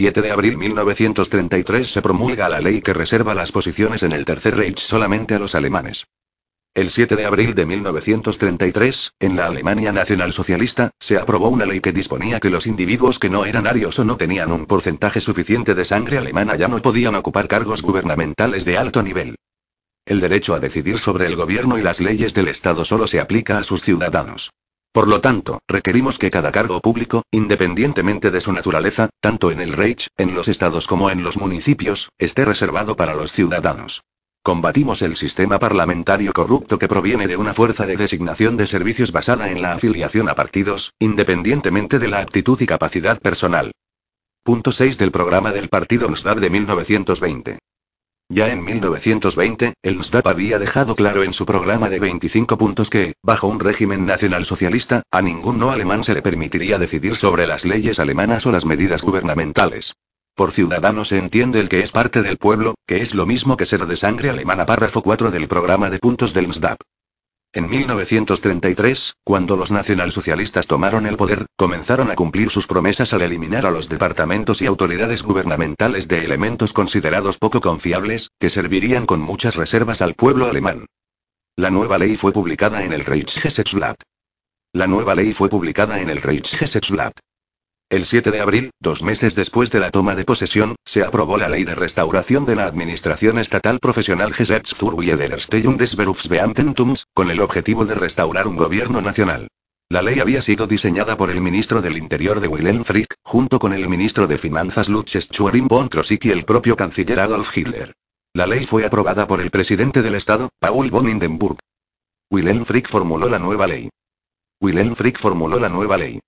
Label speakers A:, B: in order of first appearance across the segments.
A: 7 de abril 1933 se promulga la ley que reserva las posiciones en el Tercer Reich solamente a los alemanes. El 7 de abril de 1933, en la Alemania nacionalsocialista, se aprobó una ley que disponía que los individuos que no eran arios o no tenían un porcentaje suficiente de sangre alemana ya no podían ocupar cargos gubernamentales de alto nivel. El derecho a decidir sobre el gobierno y las leyes del Estado solo se aplica a sus ciudadanos. Por lo tanto, requerimos que cada cargo público, independientemente de su naturaleza, tanto en el Reich, en los estados como en los municipios, esté reservado para los ciudadanos. Combatimos el sistema parlamentario corrupto que proviene de una fuerza de designación de servicios basada en la afiliación a partidos, independientemente de la aptitud y capacidad personal. Punto 6 del programa del partido NSDAP de 1920. Ya en 1920, el NSDAP había dejado claro en su programa de 25 puntos que, bajo un régimen nacionalsocialista, a ningún no alemán se le permitiría decidir sobre las leyes alemanas o las medidas gubernamentales. Por ciudadano se entiende el que es parte del pueblo, que es lo mismo que ser de sangre alemana. Párrafo 4 del programa de puntos del MSDAP. En 1933, cuando los nacionalsocialistas tomaron el poder, comenzaron a cumplir sus promesas al eliminar a los departamentos y autoridades gubernamentales de elementos considerados poco confiables, que servirían con muchas reservas al pueblo alemán. La nueva ley fue publicada en el Reichsgesetzblatt. La nueva ley fue publicada en el Reichsgesetzblatt. El 7 de abril, dos meses después de la toma de posesión, se aprobó la Ley de Restauración de la Administración Estatal Profesional Gesetzfurwie der Erstellung des Berufsbeamtentums, con el objetivo de restaurar un gobierno nacional. La ley había sido diseñada por el ministro del Interior de Wilhelm Frick, junto con el ministro de Finanzas Lutz Schwerin von Krosigk y el propio canciller Adolf Hitler. La ley fue aprobada por el presidente del Estado, Paul von Hindenburg. Formuló la nueva ley. Wilhelm Frick formuló la nueva ley.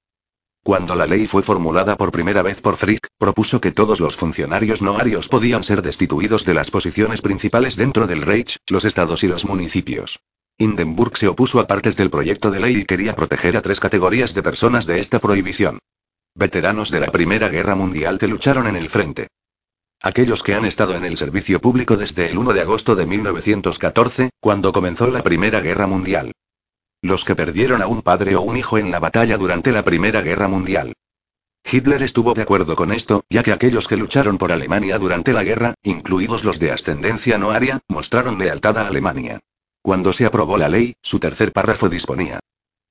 A: Cuando la ley fue formulada por primera vez por Frick, propuso que todos los funcionarios no arios podían ser destituidos de las posiciones principales dentro del Reich, los estados y los municipios. Hindenburg se opuso a partes del proyecto de ley y quería proteger a tres categorías de personas de esta prohibición. Veteranos de la Primera Guerra Mundial que lucharon en el frente. Aquellos que han estado en el servicio público desde el 1 de agosto de 1914, cuando comenzó la Primera Guerra Mundial. Los que perdieron a un padre o un hijo en la batalla durante la Primera Guerra Mundial. Hitler estuvo de acuerdo con esto, ya que aquellos que lucharon por Alemania durante la guerra, incluidos los de ascendencia no aria, mostraron lealtad a Alemania. Cuando se aprobó la ley, su tercer párrafo disponía.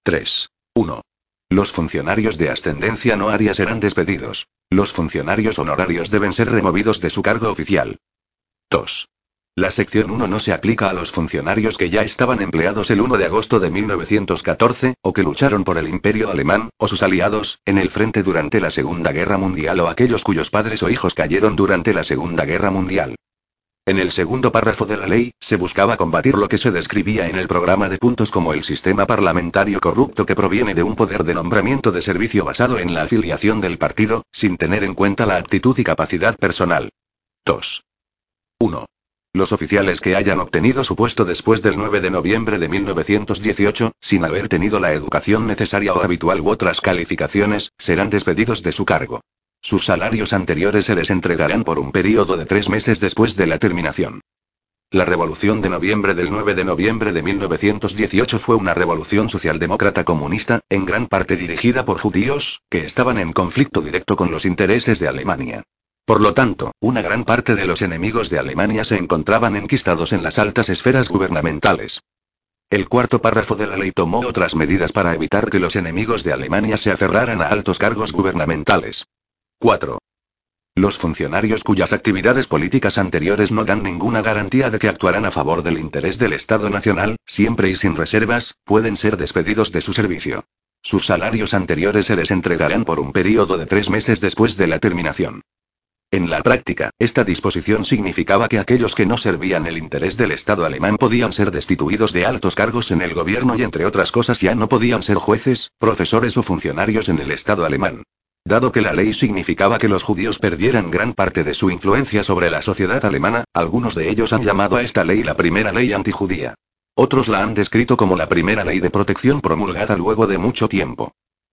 A: 3. 1. Los funcionarios de ascendencia no aria serán despedidos. Los funcionarios honorarios deben ser removidos de su cargo oficial. 2. La sección 1 no se aplica a los funcionarios que ya estaban empleados el 1 de agosto de 1914, o que lucharon por el imperio alemán, o sus aliados, en el frente durante la Segunda Guerra Mundial o aquellos cuyos padres o hijos cayeron durante la Segunda Guerra Mundial. En el segundo párrafo de la ley, se buscaba combatir lo que se describía en el programa de puntos como el sistema parlamentario corrupto que proviene de un poder de nombramiento de servicio basado en la afiliación del partido, sin tener en cuenta la aptitud y capacidad personal. 2. 1. Los oficiales que hayan obtenido su puesto después del 9 de noviembre de 1918, sin haber tenido la educación necesaria o habitual u otras calificaciones, serán despedidos de su cargo. Sus salarios anteriores se les entregarán por un periodo de tres meses después de la terminación. La revolución de noviembre del 9 de noviembre de 1918 fue una revolución socialdemócrata comunista, en gran parte dirigida por judíos, que estaban en conflicto directo con los intereses de Alemania. Por lo tanto, una gran parte de los enemigos de Alemania se encontraban enquistados en las altas esferas gubernamentales. El cuarto párrafo de la ley tomó otras medidas para evitar que los enemigos de Alemania se aferraran a altos cargos gubernamentales. 4. Los funcionarios cuyas actividades políticas anteriores no dan ninguna garantía de que actuarán a favor del interés del Estado Nacional, siempre y sin reservas, pueden ser despedidos de su servicio. Sus salarios anteriores se les entregarán por un periodo de tres meses después de la terminación. En la práctica, esta disposición significaba que aquellos que no servían el interés del Estado alemán podían ser destituidos de altos cargos en el gobierno y entre otras cosas ya no podían ser jueces, profesores o funcionarios en el Estado alemán. Dado que la ley significaba que los judíos perdieran gran parte de su influencia sobre la sociedad alemana, algunos de ellos han llamado a esta ley la primera ley antijudía. Otros la han descrito como la primera ley de protección promulgada luego de mucho tiempo.